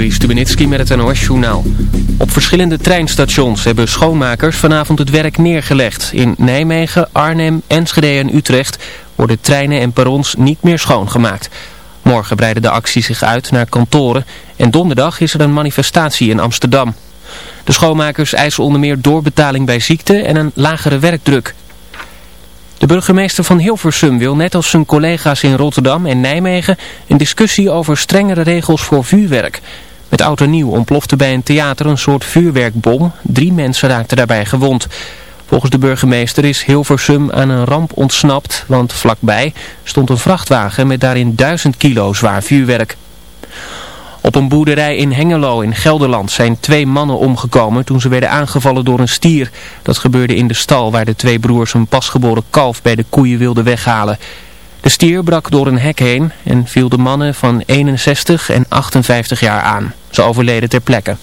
Juri Stubenitski met het NOS-journaal. Op verschillende treinstations hebben schoonmakers vanavond het werk neergelegd. In Nijmegen, Arnhem, Enschede en Utrecht worden treinen en perrons niet meer schoongemaakt. Morgen breiden de actie zich uit naar kantoren en donderdag is er een manifestatie in Amsterdam. De schoonmakers eisen onder meer doorbetaling bij ziekte en een lagere werkdruk. De burgemeester van Hilversum wil net als zijn collega's in Rotterdam en Nijmegen een discussie over strengere regels voor vuurwerk. Met oud nieuw ontplofte bij een theater een soort vuurwerkbom. Drie mensen raakten daarbij gewond. Volgens de burgemeester is Hilversum aan een ramp ontsnapt, want vlakbij stond een vrachtwagen met daarin duizend kilo zwaar vuurwerk. Op een boerderij in Hengelo in Gelderland zijn twee mannen omgekomen toen ze werden aangevallen door een stier. Dat gebeurde in de stal waar de twee broers een pasgeboren kalf bij de koeien wilden weghalen. De stier brak door een hek heen en viel de mannen van 61 en 58 jaar aan. Ze overleden ter plekke.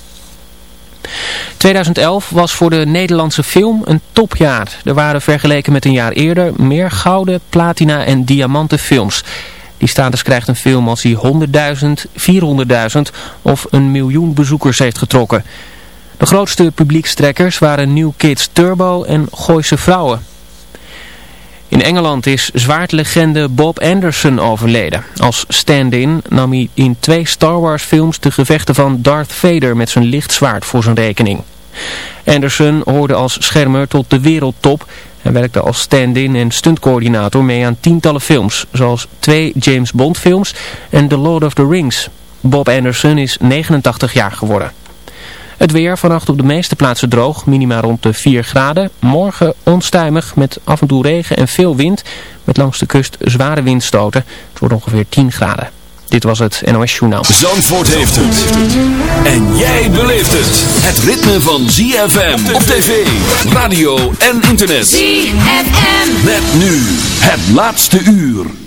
2011 was voor de Nederlandse film een topjaar. Er waren vergeleken met een jaar eerder meer gouden, platina en diamanten films. Die status krijgt een film als hij 100.000, 400.000 of een miljoen bezoekers heeft getrokken. De grootste publiekstrekkers waren New Kids Turbo en Gooise Vrouwen. In Engeland is zwaardlegende Bob Anderson overleden. Als stand-in nam hij in twee Star Wars films de gevechten van Darth Vader met zijn lichtzwaard voor zijn rekening. Anderson hoorde als schermer tot de wereldtop hij werkte als stand-in en stuntcoördinator mee aan tientallen films, zoals twee James Bond films en The Lord of the Rings. Bob Anderson is 89 jaar geworden. Het weer vannacht op de meeste plaatsen droog, minima rond de 4 graden. Morgen onstuimig met af en toe regen en veel wind, met langs de kust zware windstoten. Het wordt ongeveer 10 graden. Dit was het NOS Journaal. Zandvoort heeft het. En jij beleeft het. Het ritme van ZFM op tv, radio en internet. ZFM. Met nu het laatste uur.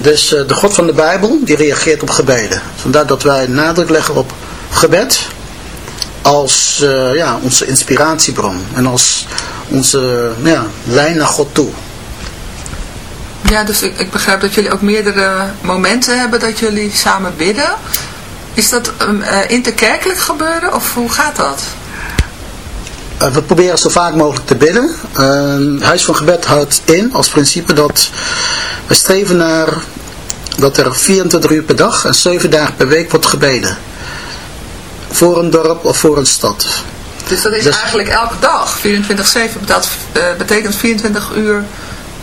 Dus uh, de God van de Bijbel, die reageert op gebeden. Vandaar dat wij nadruk leggen op gebed als ja, onze inspiratiebron en als onze ja, lijn naar God toe. Ja, dus ik, begrijp dat jullie ook meerdere momenten hebben dat jullie samen bidden. Is dat um, uh, interkerkelijk gebeuren of hoe gaat dat? Uh, we proberen zo vaak mogelijk te bidden. Uh, Huis van Gebed houdt in als principe dat we streven naar dat er 24 uur per dag en 7 dagen per week wordt gebeden. Voor een dorp of voor een stad. Dus dat is dus, eigenlijk elke dag, 24-7, dat uh, betekent 24 uur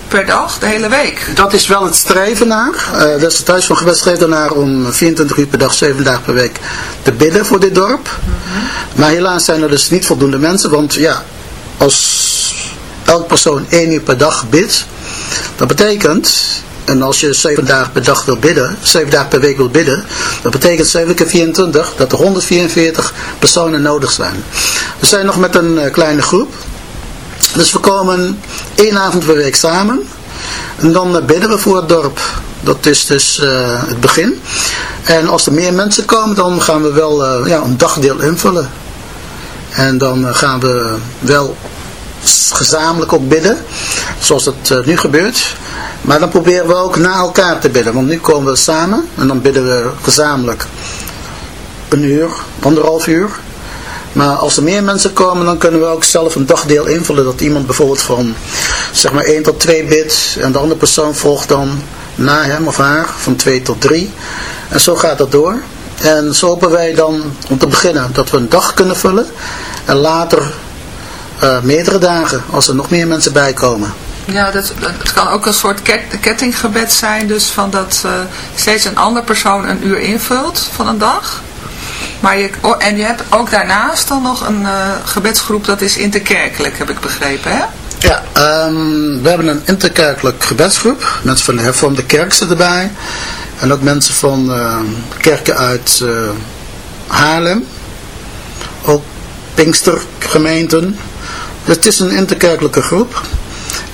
per dag, de hele week? Dat is wel het streven naar. Uh, dus het Huis van Gebed ernaar om 24 uur per dag, 7 dagen per week te bidden voor dit dorp. Mhm. Maar helaas zijn er dus niet voldoende mensen, want ja, als elk persoon 1 uur per dag bidt, dat betekent en als je 7 dagen per dag wil bidden, 7 dagen per week wil bidden, dat betekent 7 keer 24 dat er 144 personen nodig zijn. We zijn nog met een uh, kleine groep. Dus we komen één avond per week samen. En dan bidden we voor het dorp. Dat is dus uh, het begin. En als er meer mensen komen, dan gaan we wel uh, ja, een dagdeel invullen. En dan gaan we wel gezamenlijk ook bidden. Zoals het nu gebeurt. Maar dan proberen we ook na elkaar te bidden. Want nu komen we samen. En dan bidden we gezamenlijk een uur, anderhalf uur. Maar als er meer mensen komen, dan kunnen we ook zelf een dagdeel invullen. Dat iemand bijvoorbeeld van zeg maar 1 tot 2 bit en de andere persoon volgt dan na hem of haar van 2 tot 3. En zo gaat dat door. En zo hopen wij dan om te beginnen dat we een dag kunnen vullen. En later uh, meerdere dagen als er nog meer mensen bij komen. Ja, dat, het kan ook een soort kettinggebed zijn. Dus van dat uh, steeds een andere persoon een uur invult van een dag. Maar je, oh, en je hebt ook daarnaast dan nog een uh, gebedsgroep, dat is interkerkelijk, heb ik begrepen, hè? Ja, um, we hebben een interkerkelijk gebedsgroep. Mensen van de hervormde kerk erbij. En ook mensen van uh, kerken uit uh, Haarlem. Ook Pinkstergemeenten. Dus het is een interkerkelijke groep.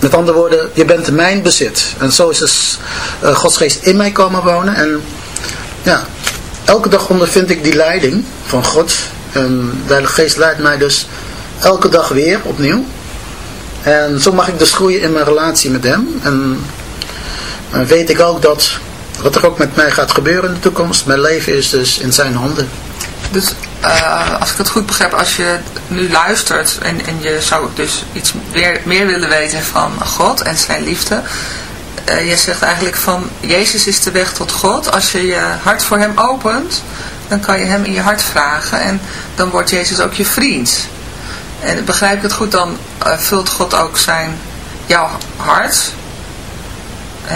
met andere woorden, je bent mijn bezit. En zo is dus uh, Gods geest in mij komen wonen. En ja, elke dag ondervind ik die leiding van God. En de Heilige Geest leidt mij dus elke dag weer opnieuw. En zo mag ik dus groeien in mijn relatie met hem. En, en weet ik ook dat wat er ook met mij gaat gebeuren in de toekomst, mijn leven is dus in zijn handen. Dus uh, als ik het goed begrijp, als je nu luistert en, en je zou dus iets meer, willen weten van God en zijn liefde. Uh, je zegt eigenlijk van, Jezus is de weg tot God. Als je je hart voor hem opent, dan kan je hem in je hart vragen en dan wordt Jezus ook je vriend. En begrijp ik het goed, dan uh, vult God ook zijn, jouw hart.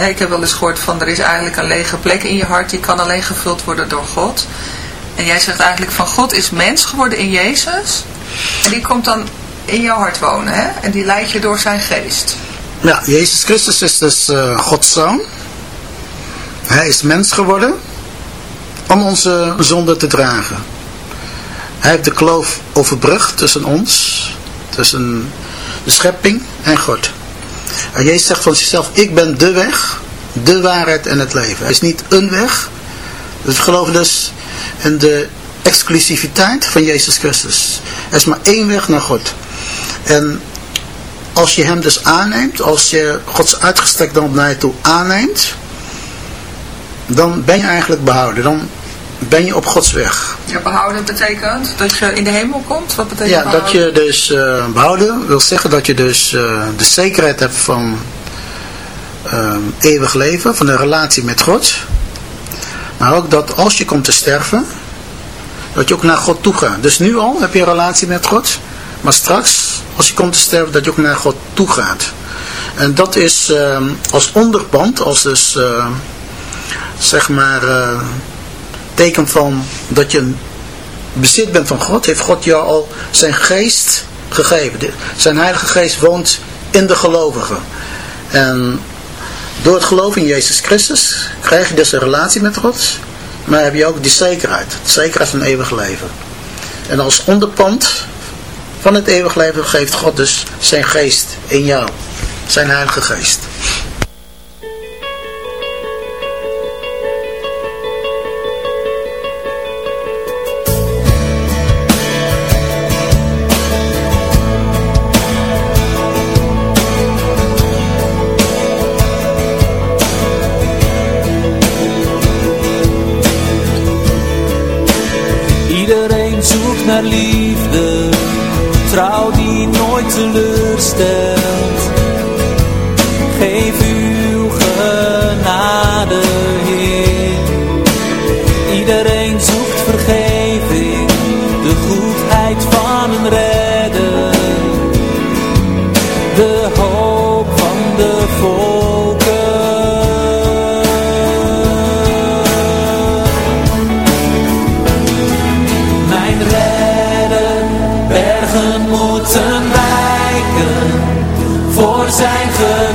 Ik heb wel eens gehoord van, er is eigenlijk een lege plek in je hart, die kan alleen gevuld worden door God. En jij zegt eigenlijk van God is mens geworden in Jezus. En die komt dan in jouw hart wonen. Hè? En die leidt je door zijn geest. Ja, Jezus Christus is dus uh, Gods zoon. Hij is mens geworden om onze zonde te dragen. Hij heeft de kloof overbrugd tussen ons, tussen de schepping en God. En Jezus zegt van zichzelf, ik ben de weg, de waarheid en het leven. Hij is niet een weg. Dus we geloven dus en de exclusiviteit van Jezus Christus. Er is maar één weg naar God. En als je hem dus aanneemt, als je Gods uitgestrekte hand naar je toe aanneemt, dan ben je eigenlijk behouden. Dan ben je op Gods weg. Ja, behouden betekent dat je in de hemel komt? Wat betekent Ja, behouden? dat je dus uh, behouden wil zeggen dat je dus uh, de zekerheid hebt van uh, eeuwig leven, van een relatie met God. Maar ook dat als je komt te sterven, dat je ook naar God toe gaat. Dus nu al heb je een relatie met God. Maar straks, als je komt te sterven, dat je ook naar God toe gaat. En dat is uh, als onderpand, als dus, uh, zeg maar, uh, teken van dat je bezit bent van God, heeft God jou al zijn geest gegeven. Zijn heilige geest woont in de gelovigen. En door het geloof in Jezus Christus krijg je dus een relatie met God. Maar heb je ook die zekerheid. De zekerheid van eeuwig leven. En als onderpand van het eeuwig leven geeft God dus zijn geest in jou. Zijn heilige geest. Zoekt naar liefde, trouw die nooit teleurstelt. Geef uw voor zijn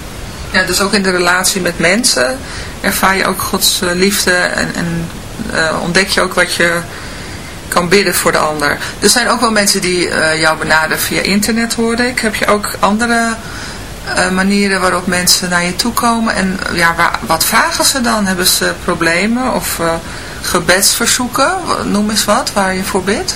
Ja, dus ook in de relatie met mensen ervaar je ook Gods eh, liefde en, en eh, ontdek je ook wat je kan bidden voor de ander. Er zijn ook wel mensen die eh, jou benaderen via internet, hoorde ik. Heb je ook andere manieren waarop mensen naar je toe komen? En ja, wa- wat vragen ze dan? Hebben ze problemen of gebedsverzoeken? Noem eens wat, waar je voor bidt.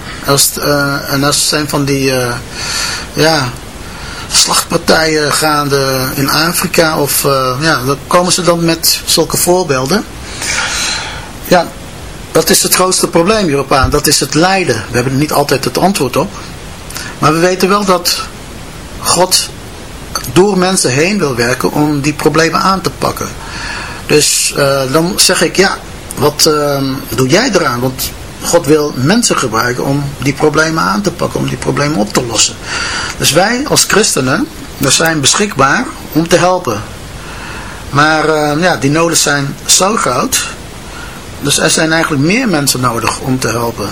Er is, eh, en er zijn van die eh, ja, slachtpartijen gaande in Afrika. Of eh, ja, dan komen ze dan met zulke voorbeelden. Ja, dat is het grootste probleem hierop aan. Dat is het lijden. We hebben er niet altijd het antwoord op. Maar we weten wel dat God door mensen heen wil werken om die problemen aan te pakken. Dus dan zeg ik, ja, wat doe jij eraan? Want God wil mensen gebruiken om die problemen aan te pakken, om die problemen op te lossen. Dus wij als christenen, we zijn beschikbaar om te helpen. Maar eh, ja, die noden zijn zo groot. Dus er zijn eigenlijk meer mensen nodig om te helpen.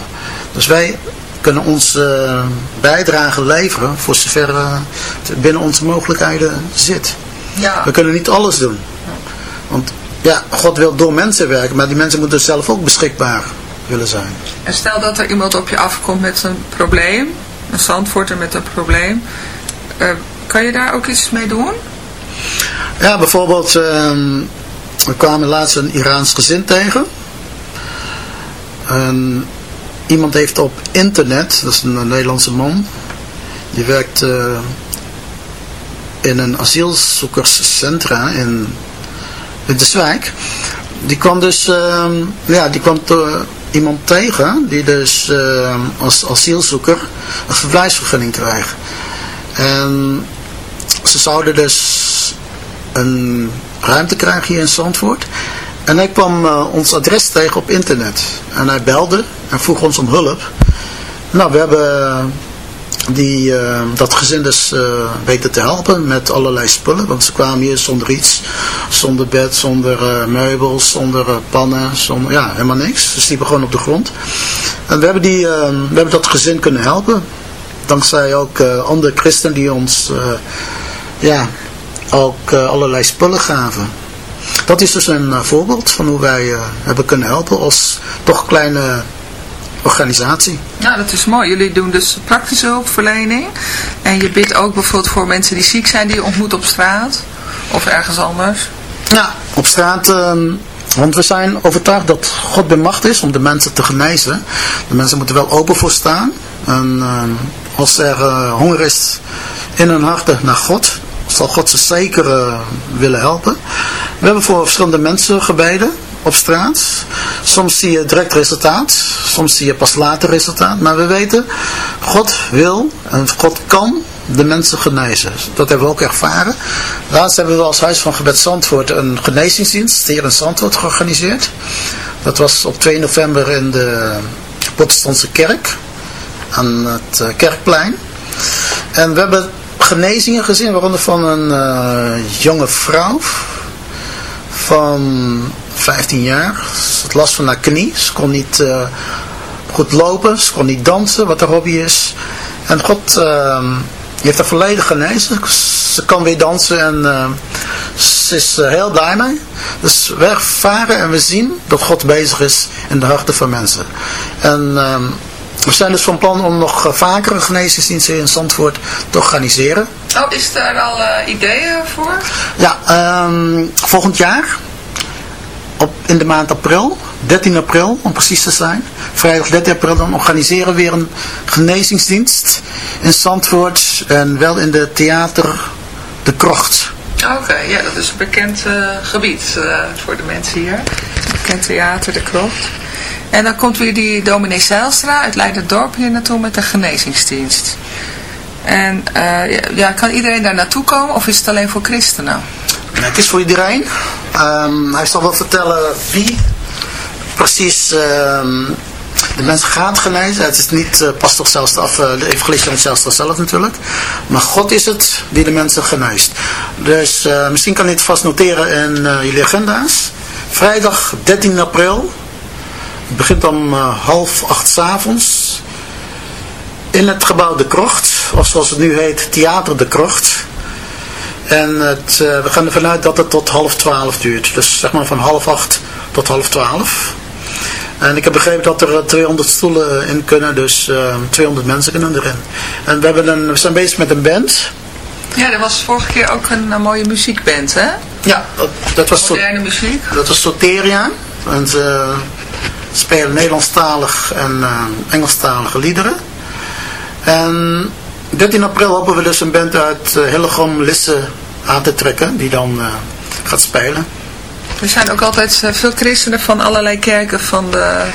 Dus wij kunnen onze eh, bijdrage leveren voor zover eh, het binnen onze mogelijkheden zit. Ja. We kunnen niet alles doen. Want ja, God wil door mensen werken, maar die mensen moeten zelf ook beschikbaar willen zijn. En stel dat er iemand op je afkomt met een probleem, een zandvoorter met een probleem, eh, kan je daar ook iets mee doen? Ja, bijvoorbeeld, ehm, we kwamen laatst een Iraans gezin tegen. En iemand heeft op internet, dat is een Nederlandse man, die werkt eh, in een asielzoekerscentra in Winterswijk. Die kwam dus, ehm, ja, die kwam te- iemand tegen die dus ehm, als asielzoeker een verblijfsvergunning krijgt. En ze zouden dus een ruimte krijgen hier in Zandvoort. En hij kwam eh, ons adres tegen op internet. En hij belde en vroeg ons om hulp. Nou, we hebben die, eh, dat gezin dus eh, weten te helpen met allerlei spullen. Want ze kwamen hier zonder iets. Zonder bed, zonder eh, meubels, zonder pannen, zonder, ja, helemaal niks. Ze sliepen gewoon op de grond. En we hebben, die, we hebben dat gezin kunnen helpen. Dankzij ook andere christenen die ons ja, ook allerlei spullen gaven. Dat is dus een voorbeeld van hoe wij hebben kunnen helpen als toch kleine organisatie. Ja, dat is mooi. Jullie doen dus praktische hulpverlening. En je bidt ook bijvoorbeeld voor mensen die ziek zijn, die je ontmoet op straat. Of ergens anders. Ja, op straat, ehm, want we zijn overtuigd dat God bij macht is om de mensen te genezen. De mensen moeten wel open voor staan. En ehm, als er eh, honger is in hun harten naar God, zal God ze zeker eh, willen helpen. We hebben voor verschillende mensen gebeden op straat. Soms zie je direct resultaat, soms zie je pas later resultaat. Maar we weten, God wil en God kan de mensen genezen. Dat hebben we ook ervaren. Laatst hebben we als Huis van Gebed Zandvoort een genezingsdienst hier in Zandvoort georganiseerd. Dat was op 2 november in de protestantse kerk aan het eh, kerkplein. En we hebben genezingen gezien, waaronder van een eh, jonge vrouw van 15 jaar. Ze had last van haar knie. Ze kon niet eh, goed lopen, ze kon niet dansen, wat haar hobby is. En God eh, heeft haar volledig genezen. Ze kan weer dansen en eh, ze is er heel blij mee. Dus we ervaren en we zien dat God bezig is in de harten van mensen. En ehm, We zijn dus van plan om nog eh, vaker een genezingsdienst in Zandvoort te organiseren. Oh, is daar al eh, ideeën voor? Ja, ehm, volgend jaar, op, in de maand april, 13 april om precies te zijn, vrijdag 13 april, dan organiseren we weer een genezingsdienst in Zandvoort en wel in de theater De Krocht. Oké, ja, dat is een bekend eh, gebied eh, voor de mensen hier. Bekend theater, de krocht. En dan komt weer die dominee Zijlstra uit Leiderdorp hier naartoe met de genezingsdienst. En eh, ja, ja, kan iedereen daar naartoe komen of is het alleen voor christenen? Het is voor iedereen. Ehm, hij zal wel vertellen wie precies ehm, de mensen gaat genezen. Het is niet uh, pastor zelfs af, de evangelist Jan Zijlstra zelf natuurlijk. Maar God is het die de mensen geneest. Dus uh, misschien kan je het vast noteren in jullie agenda's. Vrijdag 13 april. Het begint om half acht s avonds. In het gebouw De Krocht. Of zoals het nu heet, Theater De Krocht. En het, we gaan ervan uit dat het tot half twaalf duurt. Dus zeg maar van half acht tot half twaalf. En ik heb begrepen dat er 200 stoelen in kunnen, dus uh, 200 mensen kunnen erin. En we, hebben een, we zijn bezig met een band. Ja, er was vorige keer ook een, een mooie muziekband, hè? Ja, dat, dat was... Moderne muziek. Dat was Soteria. En ze spelen Nederlandstalig en uh, Engelstalige liederen. En 13 april hopen we dus een band uit Hillegom Lisse aan te trekken, die dan uh, gaat spelen. Er zijn ook altijd veel christenen van allerlei kerken van de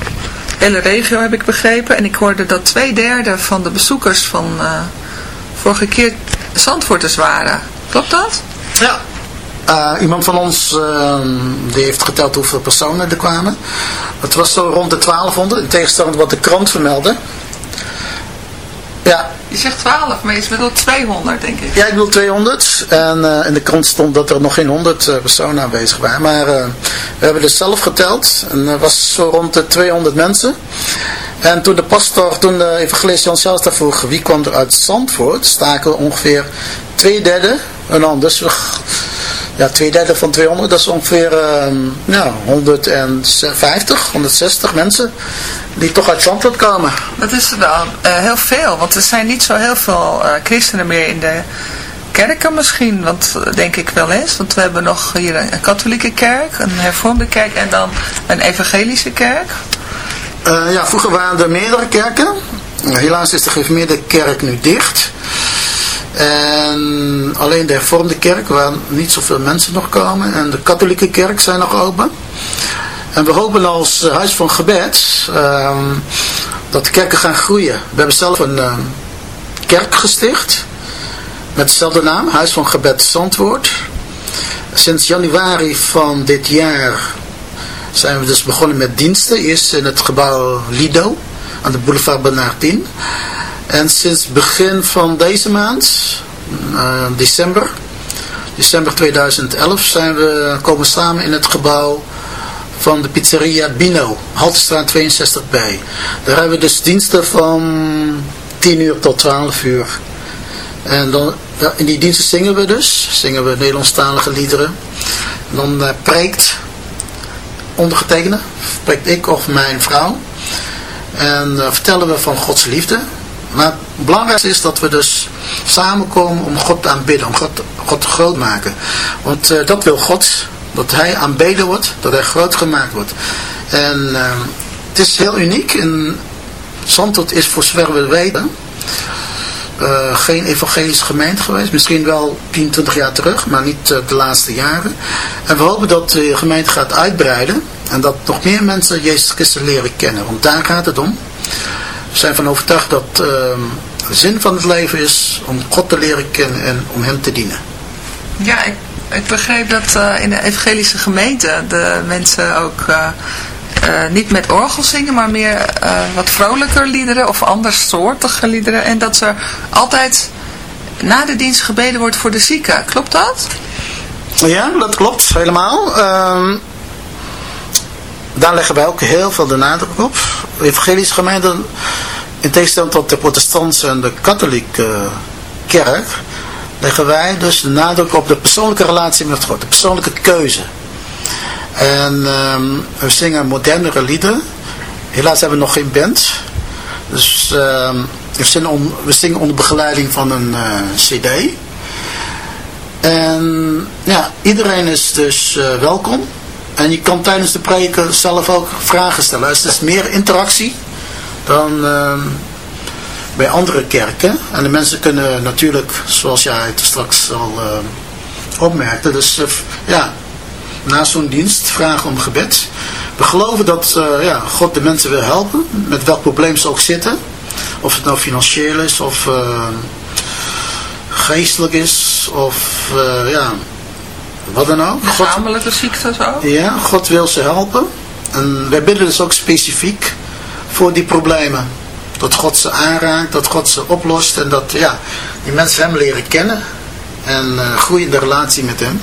hele regio, heb ik begrepen. En ik hoorde dat twee derde van de bezoekers van uh, vorige keer Zandvoorters waren. Klopt dat? Ja. Uh, iemand van ons uh, die heeft geteld hoeveel personen er kwamen. Het was zo rond de 1200, in tegenstelling tot wat de krant vermeldde. Ja. Je zegt 12, maar je bedoelt 200 denk ik. Ja, ik bedoel 200. En uh, in de krant stond dat er nog geen 100 uh, personen aanwezig waren. Maar uh, we hebben dus zelf geteld. En er was zo rond de 200 mensen. En toen de pastor, toen de evangelist Jan Zijlstra vroeg wie kwam er uit Zandvoort, staken ongeveer twee derde. En dan dus ja, twee derde van 200, dat is ongeveer uh, ja, 150, 160 mensen die toch uit Zandvoort komen. Dat is wel uh, heel veel, want er zijn niet zo heel veel uh, christenen meer in de kerken misschien, want denk ik wel eens. Want we hebben nog hier een, een katholieke kerk, een hervormde kerk en dan een evangelische kerk. Ja, vroeger waren er meerdere kerken. Helaas is de gereformeerde kerk nu dicht. En alleen de hervormde kerk, waar niet zoveel mensen nog komen. En de katholieke kerk zijn nog open. En we hopen als huis van gebed uh, dat de kerken gaan groeien. We hebben zelf een uh, kerk gesticht. Met dezelfde naam, Huis van Gebed Zandwoord. Sinds januari van dit jaar zijn we dus begonnen met diensten. Eerst in het gebouw Lido aan de boulevard Bernardin. En sinds begin van deze maand, uh, december, december 2011, zijn we komen samen in het gebouw van de pizzeria Bino, Haltestraat 62B. Daar hebben we dus diensten van 10 uur tot 12 uur. En dan, in die diensten zingen we dus, zingen we Nederlandstalige liederen. En dan uh, preekt ondergetekende, spreekt ik of mijn vrouw. En uh, vertellen we van Gods liefde. Maar het belangrijkste is dat we dus samenkomen om God te aanbidden, om God, God te groot maken. Want uh, dat wil God, dat hij aanbeden wordt, dat hij groot gemaakt wordt. En uh, het is heel uniek. En is voor zover we weten uh, geen evangelische gemeente geweest. Misschien wel 10, 20 jaar terug, maar niet uh, de laatste jaren. En we hopen dat de gemeente gaat uitbreiden. En dat nog meer mensen Jezus Christus leren kennen. Want daar gaat het om. We zijn van overtuigd dat uh, de zin van het leven is om God te leren kennen en om hem te dienen. Ja, ik, ik begreep dat uh, in de evangelische gemeente de mensen ook uh, uh, niet met orgel zingen, maar meer wat vrolijker liederen of andersoortige liederen. En dat er altijd na de dienst gebeden wordt voor de zieken. Klopt dat? Ja, dat klopt helemaal. Ehm, daar leggen wij ook heel veel de nadruk op. De evangelische gemeente, in tegenstelling tot de protestantse en de katholieke kerk, leggen wij dus de nadruk op de persoonlijke relatie met God, de persoonlijke keuze. En um, we zingen modernere liederen. Helaas hebben we nog geen band. Dus ehm, we, zingen on- we zingen onder begeleiding van een eh, cd. En ja, iedereen is dus eh, welkom. En je kan tijdens de preken zelf ook vragen stellen. Dus het is meer interactie dan ehm, bij andere kerken. En de mensen kunnen natuurlijk, zoals jij het straks al eh, opmerkte, dus eh, ja, na zo'n dienst vragen om gebed. We geloven dat eh, ja, God de mensen wil helpen, met welk probleem ze ook zitten. Of het nou financieel is, of eh, geestelijk is, of eh, ja, wat dan ook. God, Lichamelijke ziektes ook. ja, God wil ze helpen. En wij bidden dus ook specifiek voor die problemen. Dat God ze aanraakt, dat God ze oplost en dat ja, die mensen hem leren kennen en eh, groeien in de relatie met hem.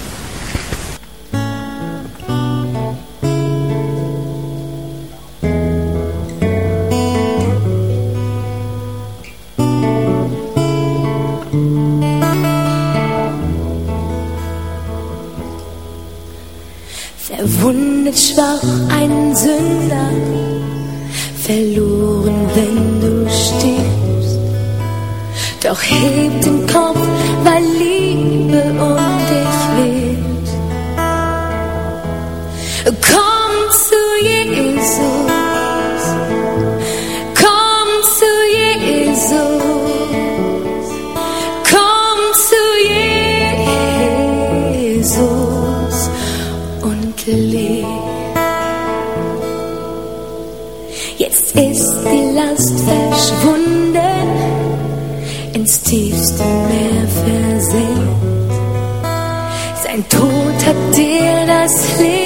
sleep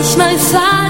manchmal fahren.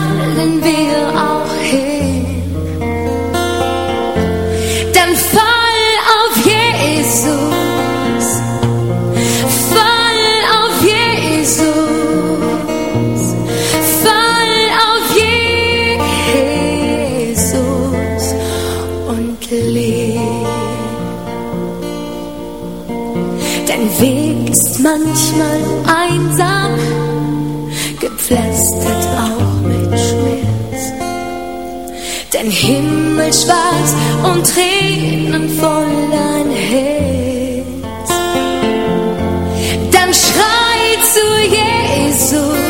Himmel schwarz und Tränen voll dein Herz. Dann schrei zu Jesus,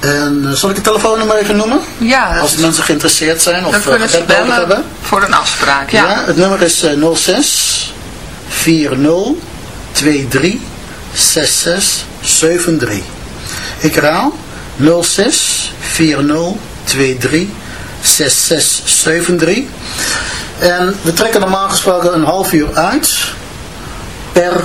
En eh, zal ik het telefoonnummer even noemen? Ja, Als mensen geïnteresseerd zijn of ze gebed nodig hebben. voor een afspraak. Ja. Ja, het nummer is eh, 06 40 23 66 73. Ik herhaal 06 40 23 66 73. En we trekken normaal gesproken een half uur uit per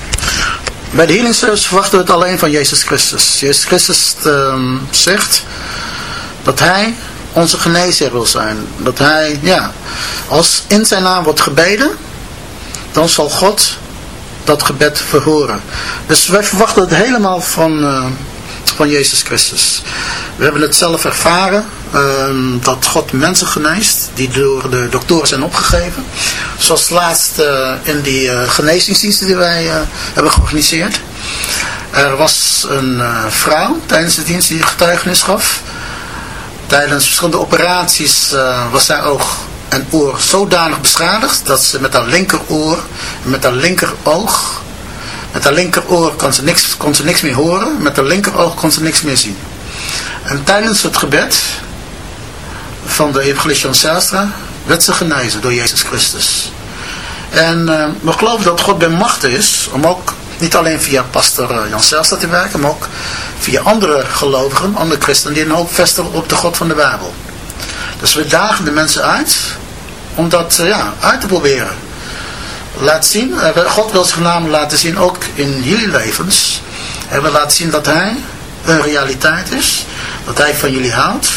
Bij de healing service verwachten we het alleen van Jezus Christus. Jezus Christus ehm, zegt dat hij onze genezer wil zijn. Dat hij, ja, als in zijn naam wordt gebeden, dan zal God dat gebed verhoren. Dus wij verwachten het helemaal van, eh, van Jezus Christus. We hebben het zelf ervaren, ehm, dat God mensen geneest, die door de doktoren zijn opgegeven. Zoals laatst eh, in die eh, genezingsdiensten die wij eh, hebben georganiseerd. Er was een vrouw tijdens de dienst die getuigenis gaf. Tijdens verschillende operaties was haar oog en oor zodanig beschadigd dat ze met haar linkeroor en met haar linkeroog, met haar linkeroor kon ze, niks, kon ze niks meer horen, met haar linkeroog kon ze niks meer zien. En tijdens het gebed van de evangelist Jan Zijlstra werd ze genezen door Jezus Christus. En eh, we geloven dat God bij macht is om ook niet alleen via pastor eh, Jan Zijlstra te werken, maar ook via andere gelovigen, andere christenen die een hoop vestigen op de God van de Bijbel. Dus we dagen de mensen uit om dat eh, ja, uit te proberen. Laat zien, eh, God wil zich namelijk laten zien ook in jullie levens. Hij wil laten zien dat hij een realiteit is. Dat hij van jullie houdt.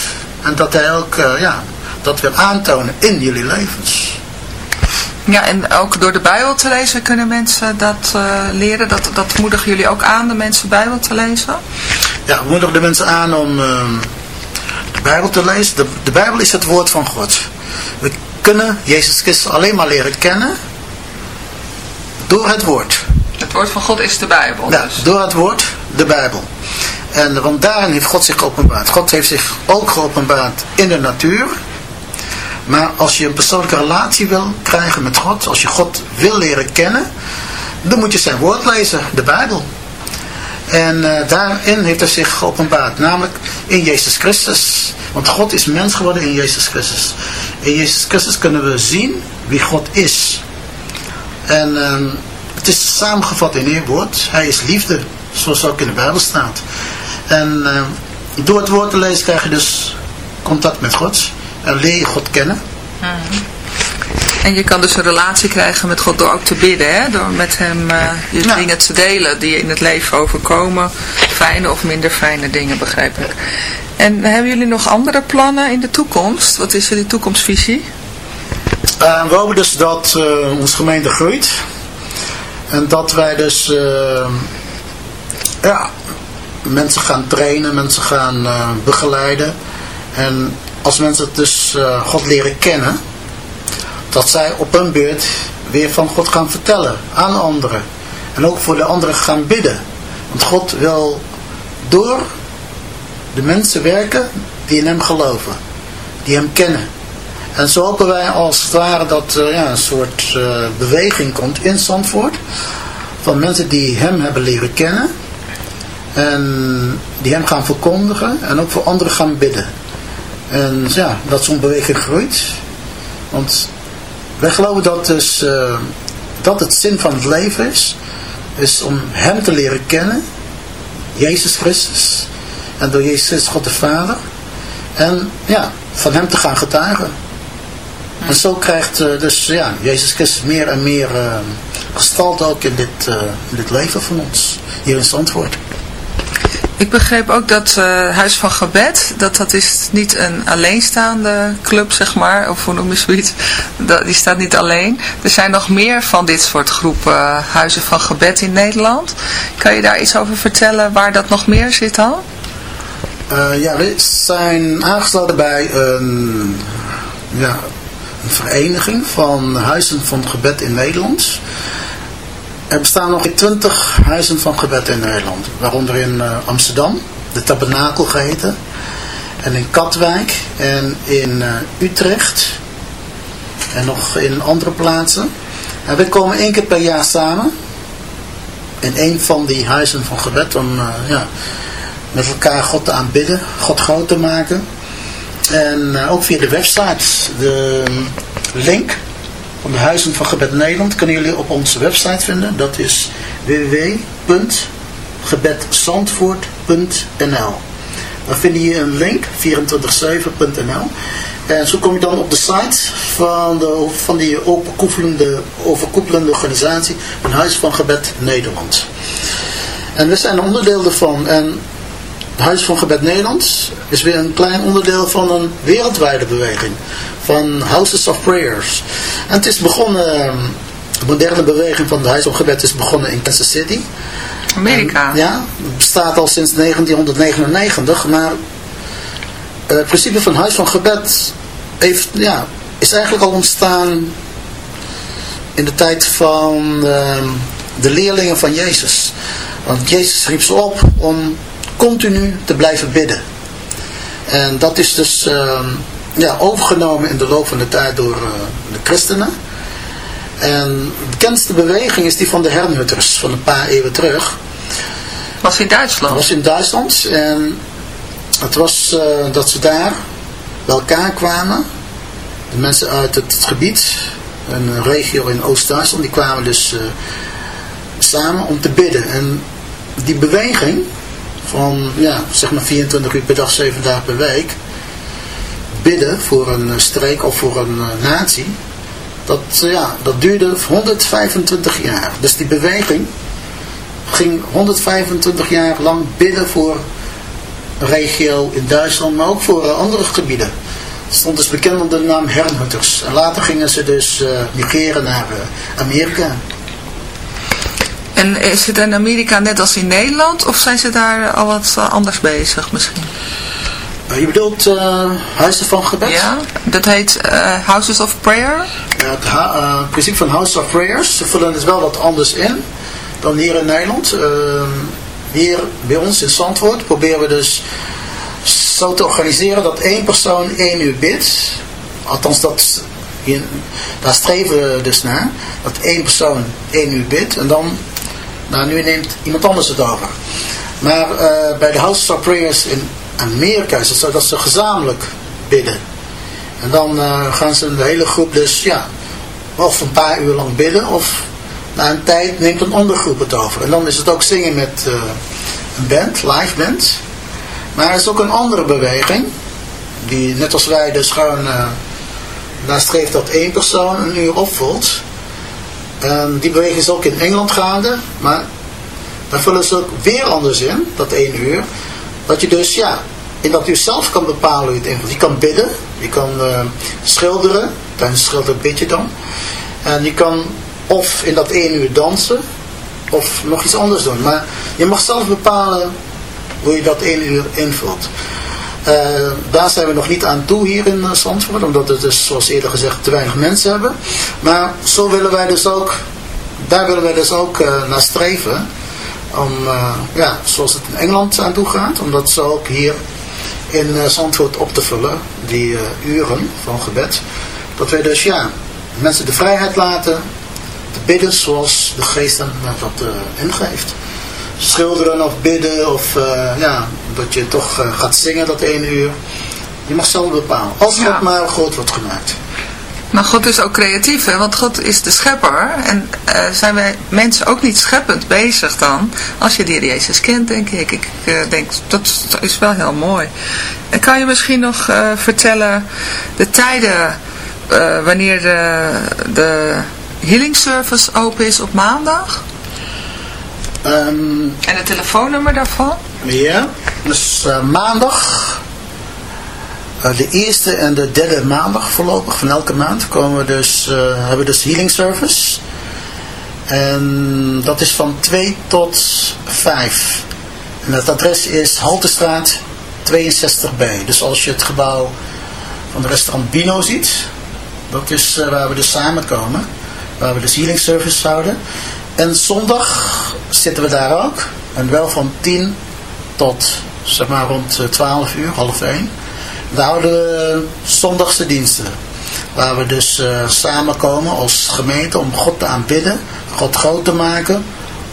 En dat hij ook eh, ja, dat wil aantonen in jullie levens. Ja, en ook door de Bijbel te lezen kunnen mensen dat eh, leren. Dat, dat moedigen jullie ook aan, de mensen Bijbel te lezen? Ja, we moedigen de mensen aan om ehm, de Bijbel te lezen. De, de Bijbel is het woord van God. We kunnen Jezus Christus alleen maar leren kennen door het woord. Het woord van God is de Bijbel Ja, dus. door het woord, de Bijbel. En want daarin heeft God zich geopenbaard. God heeft zich ook geopenbaard in de natuur. Maar als je een persoonlijke relatie wil krijgen met God, als je God wil leren kennen, dan moet je zijn woord lezen, de Bijbel. En eh, daarin heeft hij zich geopenbaard, namelijk in Jezus Christus. Want God is mens geworden in Jezus Christus. In Jezus Christus kunnen we zien wie God is. En ehm, het is samengevat in één woord. Hij is liefde, zoals ook in de Bijbel staat. En ehm, door het woord te lezen krijg je dus contact met God. En leer je God kennen. En je kan dus een relatie krijgen met God door ook te bidden, hè? Door met hem eh, je Ja. dingen te delen die je in het leven overkomen. Fijne of minder fijne dingen, begrijp ik. En hebben jullie nog andere plannen in de toekomst? Wat is jullie toekomstvisie? Uh, we hopen dus dat uh, onze gemeente groeit. En dat wij dus uh, ja, mensen gaan trainen, mensen gaan uh, begeleiden. En als mensen dus God leren kennen, dat zij op hun beurt weer van God gaan vertellen aan anderen. En ook voor de anderen gaan bidden. Want God wil door de mensen werken die in hem geloven. Die hem kennen. En zo hopen wij als het ware dat uh, ja, een soort uh, beweging komt in Zandvoort. Van mensen die hem hebben leren kennen. En die hem gaan verkondigen. En ook voor anderen gaan bidden. En ja, dat zo'n beweging groeit. Want wij geloven dat, dus, uh, dat het zin van het leven is. Is om hem te leren kennen. Jezus Christus. En door Jezus God de Vader. En ja, van hem te gaan getuigen. En zo krijgt uh, dus ja, Jezus Christus meer en meer uh, gestalte ook in dit, uh, in dit leven van ons. Hier in Zandvoort. Ik begreep ook dat Huis van Gebed, dat dat is niet een alleenstaande club, zeg maar, of hoe noem je zoiets, dat, die staat niet alleen. Er zijn nog meer van dit soort groepen Huizen van Gebed in Nederland. Kan je daar iets over vertellen waar dat nog meer zit dan? ja, we zijn aangesloten bij een, ja, vereniging van huizen van gebed in Nederland. Er bestaan nog 20 huizen van gebed in Nederland. Waaronder in uh, Amsterdam, de Tabernakel geheten. En in Katwijk en in uh, Utrecht. En nog in andere plaatsen. En we komen één keer per jaar samen. In een van die huizen van gebed. Om uh, ja, met elkaar God te aanbidden. God groot te maken. En uh, ook via de website, de link van de Huizen van Gebed Nederland kunnen jullie op onze website vinden. Dat is www.gebedzandvoort.nl Daar vind je een link, 247.nl En zo kom je dan op de site van, de, van die overkoepelende, overkoepelende organisatie van Huis van Gebed Nederland. En we zijn onderdeel ervan. En het Huis van Gebed Nederland is weer een klein onderdeel van een wereldwijde beweging. Van Houses of Prayers. En het is begonnen, de moderne beweging van het Huis van Gebed is begonnen in Kansas City. Amerika? En, ja, het bestaat al sinds 1999. Maar het principe van Huis van Gebed heeft, ja, is eigenlijk al ontstaan in de tijd van uh, de leerlingen van Jezus. Want Jezus riep ze op om continu te blijven bidden. En dat is dus uh, ja, overgenomen in de loop van de tijd door uh, de christenen. En de bekendste beweging is die van de Herrnhutters van een paar eeuwen terug. Was in Duitsland? Was in Duitsland. En het was uh, dat ze daar bij elkaar kwamen. De mensen uit het, gebied, een regio in Oost-Duitsland, die kwamen dus samen om te bidden. En die beweging van ja, zeg maar 24 uur per dag, 7 dagen per week, bidden voor een eh, streek of voor een eh, natie, dat, eh, ja, dat duurde 125 jaar. Dus die beweging ging 125 jaar lang bidden voor een regio in Duitsland, maar ook voor andere gebieden. Het stond dus bekend onder de naam Herrnhutters. En later gingen ze dus migreren naar Amerika. En is het in Amerika net als in Nederland of zijn ze daar al wat eh, anders bezig misschien? Eh, je bedoelt eh, huizen van gebed? Ja, dat heet eh, Houses of Prayer. Ja, het eh, principe van House of Prayers, ze vullen het wel wat anders in dan hier in Nederland. Ehm, hier bij ons in Zandvoort proberen we dus zo te organiseren dat één persoon één uur bidt. Althans, dat, hier- daar streven we dus naar. Dat één persoon één uur bidt en dan, nou nu neemt iemand anders het over. Maar eh, bij de House of Prayers in Amerika is het zo dat ze gezamenlijk bidden. En dan eh, gaan ze de hele groep dus, ja, of een paar uur lang bidden, of na een tijd neemt een andere groep het over. En dan is het ook zingen met eh, een band, live band. Maar er is ook een andere beweging, die net als wij dus gewoon daar streeft dat één persoon een uur opvult. En die beweging is ook in Engeland gaande, maar daar vullen ze ook weer anders in, dat één uur. Dat je dus, ja, in dat uur zelf kan bepalen hoe je het invult. Je kan bidden, je kan uh, schilderen, tijdens schilderen bid je dan. En je kan of in dat één uur dansen, of nog iets anders doen. Maar je mag zelf bepalen hoe je dat één uur invult. Uh, daar zijn we nog niet aan toe hier in uh, Zandvoort, omdat we dus, zoals eerder gezegd, te weinig mensen hebben. Maar zo willen wij dus ook, daar willen wij dus ook uh, naar streven. Om, ja, zoals het in Engeland aan toe gaat, om dat zo ook hier in Zandvoort op te vullen, die uren van gebed. Dat wij dus, ja, mensen de vrijheid laten te bidden zoals de geest hen dat ingeeft schilderen of bidden of ja, dat je toch uh, gaat zingen dat één uur. Je mag zelf bepalen. Als God ja. maar groot wordt gemaakt. Maar God is ook creatief, hè? want God is de schepper. En uh, zijn wij mensen ook niet scheppend bezig dan? Als je de Heer Jezus kent, denk ik. Ik denk, dat is wel heel mooi. En kan je misschien nog vertellen de tijden wanneer de, de healing service open is op maandag? Um, en het telefoonnummer daarvan? Ja, dus uh, maandag, uh, de eerste en de derde maandag voorlopig van elke maand komen we dus, uh, hebben we dus healing service. En dat is van 2 tot 5. En het adres is Haltestraat 62B. Dus als je het gebouw van de restaurant Bino ziet, dat is waar we dus samenkomen. Waar we dus healing service houden. En zondag zitten we daar ook. En wel van 10 tot zeg maar rond 12 uur, half 1. Daar houden we zondagse diensten. Waar we dus uh, samenkomen als gemeente om God te aanbidden. God groot te maken.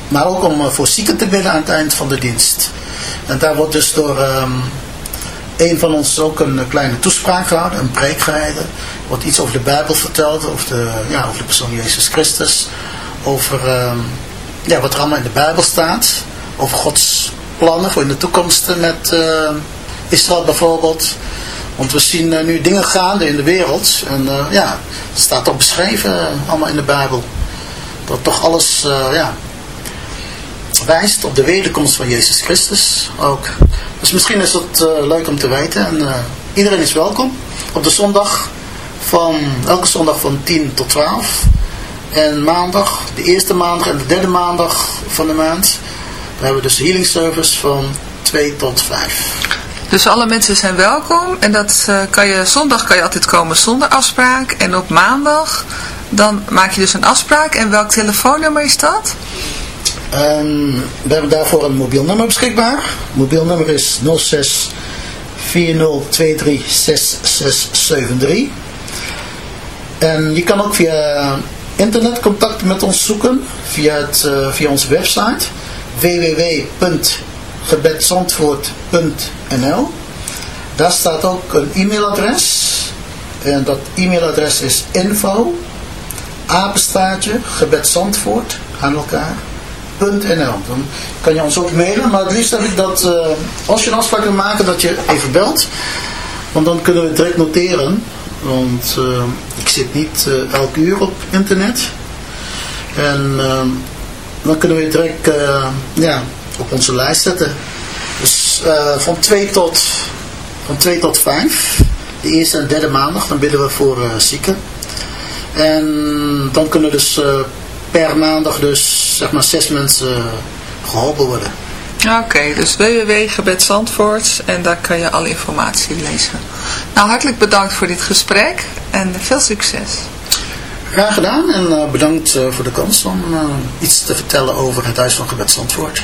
Maar ook om uh, voor zieken te bidden aan het eind van de dienst. En daar wordt dus door um, een van ons ook een kleine toespraak gehouden. Een preek gehouden. Wordt iets over de Bijbel verteld. Over de, ja, over de persoon Jezus Christus over uh, ja, wat er allemaal in de Bijbel staat. Over Gods plannen voor in de toekomst met uh, Israël bijvoorbeeld. Want we zien uh, nu dingen gaande in de wereld. En ja, het staat ook beschreven allemaal in de Bijbel. Dat toch alles ja, wijst op de wederkomst van Jezus Christus ook. Dus misschien is het leuk om te weten. En iedereen is welkom. Op de zondag van, elke zondag van 10 tot 12. En maandag, de eerste maandag en de derde maandag van de maand, dan hebben we dus healing service van 2 tot 5. Dus alle mensen zijn welkom en dat uh, kan je, zondag kan je altijd komen zonder afspraak en op maandag dan maak je dus een afspraak en welk telefoonnummer is dat? Um, we hebben daarvoor een mobiel nummer beschikbaar. Mobiel nummer is 06 4023 6673. En je kan ook via internet contact met ons zoeken via, het, uh, via onze website www.gebedsandvoort.nl Daar staat ook een e-mailadres en dat e-mailadres is info apenstaartje gebedsandvoort aan elkaar .nl. Dan kan je ons ook mailen, maar het liefst heb ik dat uh, als je een afspraak wil maken dat je even belt Want dan kunnen we direct noteren. Want eh, ik zit niet uh, elk uur op internet. En uh, dan kunnen we direct ja, op onze lijst zetten. Dus van 2 tot, van 2 tot 5. De eerste en derde maandag. Dan bidden we voor zieken. En dan kunnen dus per maandag dus zeg maar zes mensen geholpen worden. Oké, dus www.gebed Zandvoort en daar kan je alle informatie lezen. Nou, hartelijk bedankt voor dit gesprek en veel succes. Graag gedaan en uh, bedankt uh, voor de kans om uh, iets te vertellen over het Huis van Gebed Zandvoort.